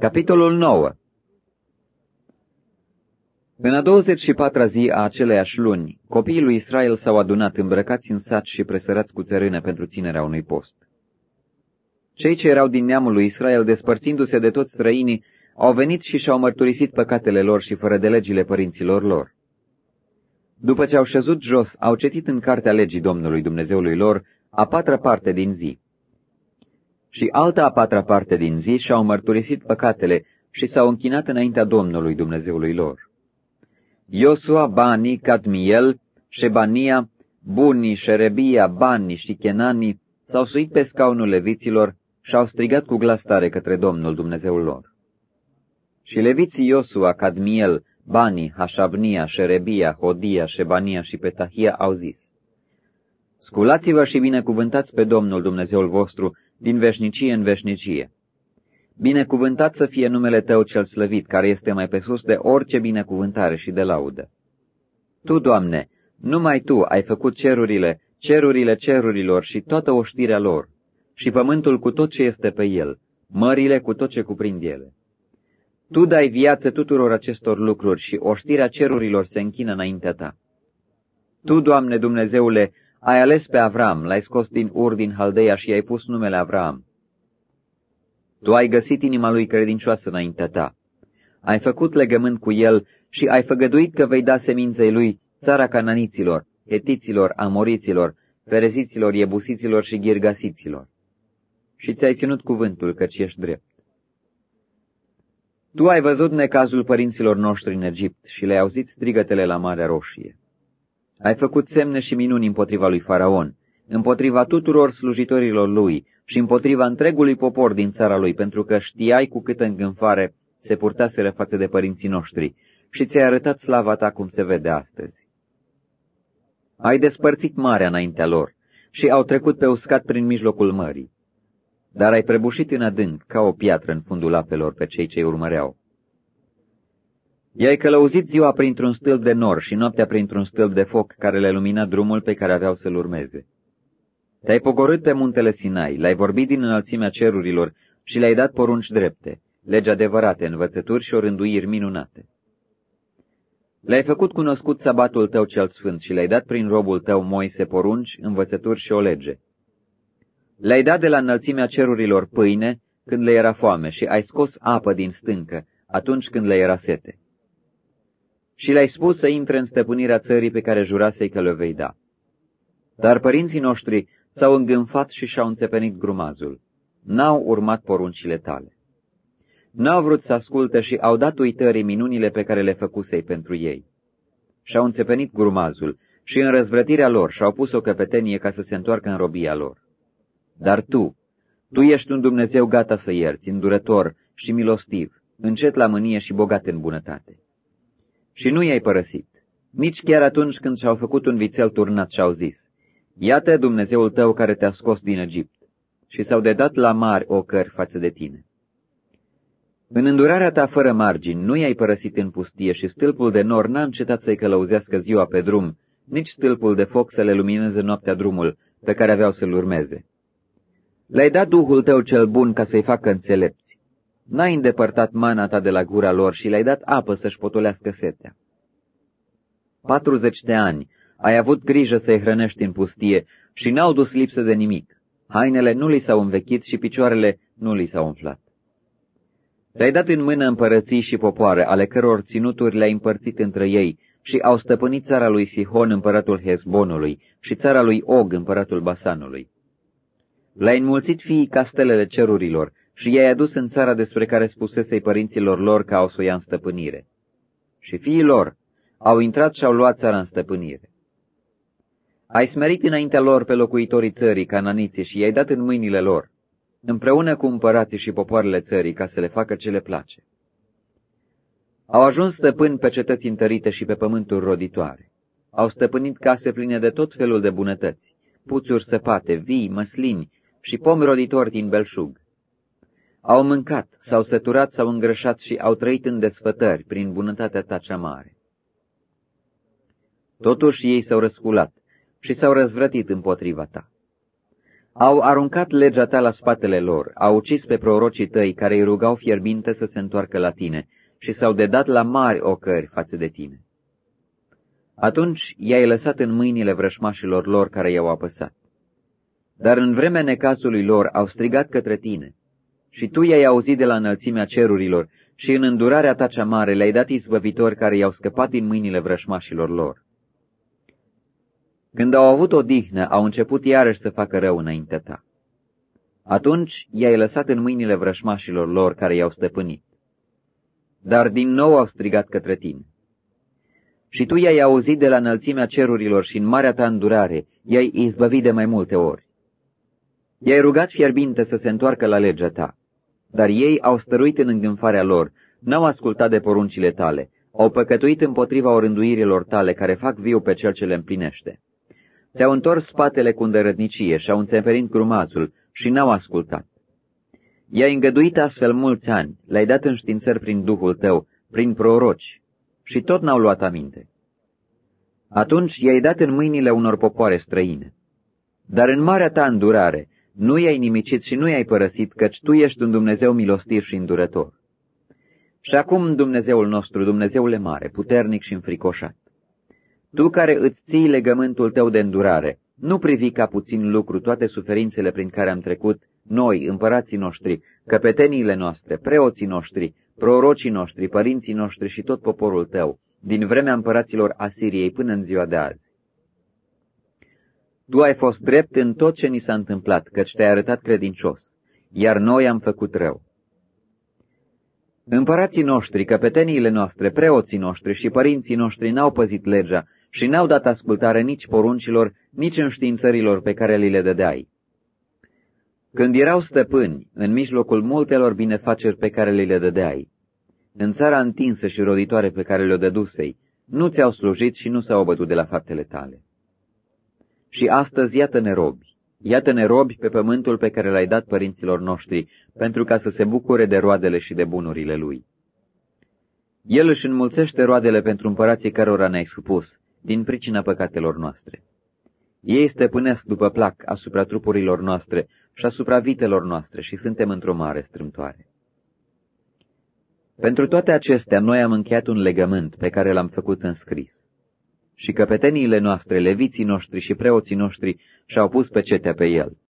Capitolul 9 În a 24-a zi a aceleiași luni, copiii lui Israel s-au adunat îmbrăcați în sat și presărați cu țărână pentru ținerea unui post. Cei ce erau din neamul lui Israel, despărțindu-se de toți străinii, au venit și și-au mărturisit păcatele lor și fără de legile părinților lor. După ce au șezut jos, au citit în cartea legii Domnului Dumnezeului lor a patra parte din zi și alta a patra parte din zi și-au mărturisit păcatele și s-au închinat înaintea Domnului Dumnezeului lor. Iosua, Bani, Cadmiel, Shebania, Buni, Șerebia, Bani și Chenani s-au suit pe scaunul leviților și au strigat cu glas tare către Domnul Dumnezeul lor. Și leviții Iosua, Cadmiel, Bani, Hașabnia, Șerebia, Hodia, Șebania și Petahia au zis, Sculați-vă și binecuvântați pe Domnul Dumnezeul vostru din veșnicie în veșnicie. Binecuvântat să fie numele Tău cel slăvit, care este mai pe sus de orice binecuvântare și de laudă. Tu, Doamne, numai Tu ai făcut cerurile, cerurile cerurilor și toată oștirea lor, și pământul cu tot ce este pe el, mările cu tot ce cuprind ele. Tu dai viață tuturor acestor lucruri și oștirea cerurilor se închină înaintea Ta. Tu, Doamne Dumnezeule, ai ales pe Avram, l-ai scos din Ur din Haldeia și i-ai pus numele Avram. Tu ai găsit inima lui credincioasă înaintea ta. Ai făcut legământ cu el și ai făgăduit că vei da seminței lui țara cananiților, etiților, amoriților, fereziților, iebusiților și ghirgasiților. Și ți-ai ținut cuvântul căci ești drept. Tu ai văzut necazul părinților noștri în Egipt și le-ai auzit strigătele la Marea Roșie. Ai făcut semne și minuni împotriva lui Faraon, împotriva tuturor slujitorilor lui și împotriva întregului popor din țara lui, pentru că știai cu câtă îngânfare se purtaseră față de părinții noștri și ți-ai arătat slava ta cum se vede astăzi. Ai despărțit marea înaintea lor și au trecut pe uscat prin mijlocul mării, dar ai prăbușit în adânc ca o piatră în fundul apelor pe cei ce urmăreau. I-ai călăuzit ziua printr-un stâlp de nor și noaptea printr-un stâlp de foc care le lumina drumul pe care aveau să-l urmeze. Te-ai pogorât pe muntele Sinai, l-ai vorbit din înălțimea cerurilor și le-ai dat porunci drepte, legi adevărate, învățături și orânduiri minunate. Le-ai făcut cunoscut sabatul tău cel sfânt și le-ai dat prin robul tău Moise porunci, învățături și o lege. Le-ai dat de la înălțimea cerurilor pâine când le era foame și ai scos apă din stâncă atunci când le era sete și le-ai spus să intre în stăpânirea țării pe care jurasei că le vei da. Dar părinții noștri s-au îngânfat și și-au înțepenit grumazul. N-au urmat poruncile tale. N-au vrut să asculte și au dat uitării minunile pe care le făcusei pentru ei. Și-au înțepenit grumazul și în răzvrătirea lor și-au pus o căpetenie ca să se întoarcă în robia lor. Dar tu, tu ești un Dumnezeu gata să ierți, îndurător și milostiv, încet la mânie și bogat în bunătate și nu i-ai părăsit, nici chiar atunci când și-au făcut un vițel turnat și-au zis, Iată Dumnezeul tău care te-a scos din Egipt, și s-au dedat la mari ocări față de tine. În îndurarea ta fără margini nu i-ai părăsit în pustie și stâlpul de nor n-a încetat să-i călăuzească ziua pe drum, nici stâlpul de foc să le lumineze noaptea drumul pe care aveau să-l urmeze. Le-ai dat Duhul tău cel bun ca să-i facă înțelepți. N-ai îndepărtat mana ta de la gura lor și le-ai dat apă să-și potolească setea. Patruzeci de ani ai avut grijă să-i hrănești în pustie și n-au dus lipsă de nimic. Hainele nu li s-au învechit și picioarele nu li s-au umflat. Le-ai dat în mână împărății și popoare, ale căror ținuturi le-ai împărțit între ei, și au stăpânit țara lui Sihon, împăratul Hezbonului, și țara lui Og, împăratul Basanului. Le-ai înmulțit fiii castelele cerurilor și i-ai adus în țara despre care spusesei părinților lor că au să o ia în stăpânire. Și fiii lor au intrat și au luat țara în stăpânire. Ai smerit înaintea lor pe locuitorii țării, cananiții, și i-ai dat în mâinile lor, împreună cu împărații și popoarele țării, ca să le facă ce le place. Au ajuns stăpâni pe cetăți întărite și pe pământuri roditoare. Au stăpânit case pline de tot felul de bunătăți, puțuri săpate, vii, măslini și pomi roditori din belșug. Au mâncat, s-au săturat, s-au îngrășat și au trăit în desfătări prin bunătatea ta cea mare. Totuși ei s-au răsculat și s-au răzvrătit împotriva ta. Au aruncat legea ta la spatele lor, au ucis pe prorocii tăi care îi rugau fierbinte să se întoarcă la tine și s-au dedat la mari ocări față de tine. Atunci i-ai lăsat în mâinile vrășmașilor lor care i-au apăsat. Dar în vremea necazului lor au strigat către tine și tu i-ai auzit de la înălțimea cerurilor și în îndurarea ta cea mare le-ai dat izbăvitori care i-au scăpat din mâinile vrășmașilor lor. Când au avut o dihnă, au început iarăși să facă rău înaintea ta. Atunci i-ai lăsat în mâinile vrășmașilor lor care i-au stăpânit. Dar din nou au strigat către tine. Și tu i-ai auzit de la înălțimea cerurilor și în marea ta îndurare i-ai izbăvit de mai multe ori. I-ai rugat fierbinte să se întoarcă la legea ta, dar ei au stăruit în îngânfarea lor, n-au ascultat de poruncile tale, au păcătuit împotriva orânduirilor tale care fac viu pe cel ce le împlinește. Ți-au întors spatele cu îndărătnicie și au înțeperit grumazul și n-au ascultat. I-ai îngăduit astfel mulți ani, le-ai dat înștiințări prin Duhul tău, prin proroci, și tot n-au luat aminte. Atunci i-ai dat în mâinile unor popoare străine. Dar în marea ta îndurare, nu i-ai nimicit și nu i-ai părăsit, căci Tu ești un Dumnezeu milostiv și îndurător. Și acum, Dumnezeul nostru, Dumnezeule mare, puternic și înfricoșat, Tu care îți ții legământul Tău de îndurare, nu privi ca puțin lucru toate suferințele prin care am trecut, noi, împărații noștri, căpeteniile noastre, preoții noștri, prorocii noștri, părinții noștri și tot poporul Tău, din vremea împăraților Asiriei până în ziua de azi. Tu ai fost drept în tot ce ni s-a întâmplat, căci te-ai arătat credincios, iar noi am făcut rău. Împărații noștri, căpeteniile noastre, preoții noștri și părinții noștri n-au păzit legea și n-au dat ascultare nici poruncilor, nici înștiințărilor pe care li le dădeai. Când erau stăpâni, în mijlocul multelor binefaceri pe care li le dădeai, în țara întinsă și roditoare pe care le-o dădusei, nu ți-au slujit și nu s-au bătut de la faptele tale. Și astăzi iată-ne robi, iată-ne robi pe pământul pe care l-ai dat părinților noștri, pentru ca să se bucure de roadele și de bunurile lui. El își înmulțește roadele pentru împărații cărora ne-ai supus, din pricina păcatelor noastre. Ei stăpânesc după plac asupra trupurilor noastre și asupra vitelor noastre și suntem într-o mare strâmtoare. Pentru toate acestea, noi am încheiat un legământ pe care l-am făcut în scris și căpeteniile noastre, leviții noștri și preoții noștri și-au pus pecetea pe el.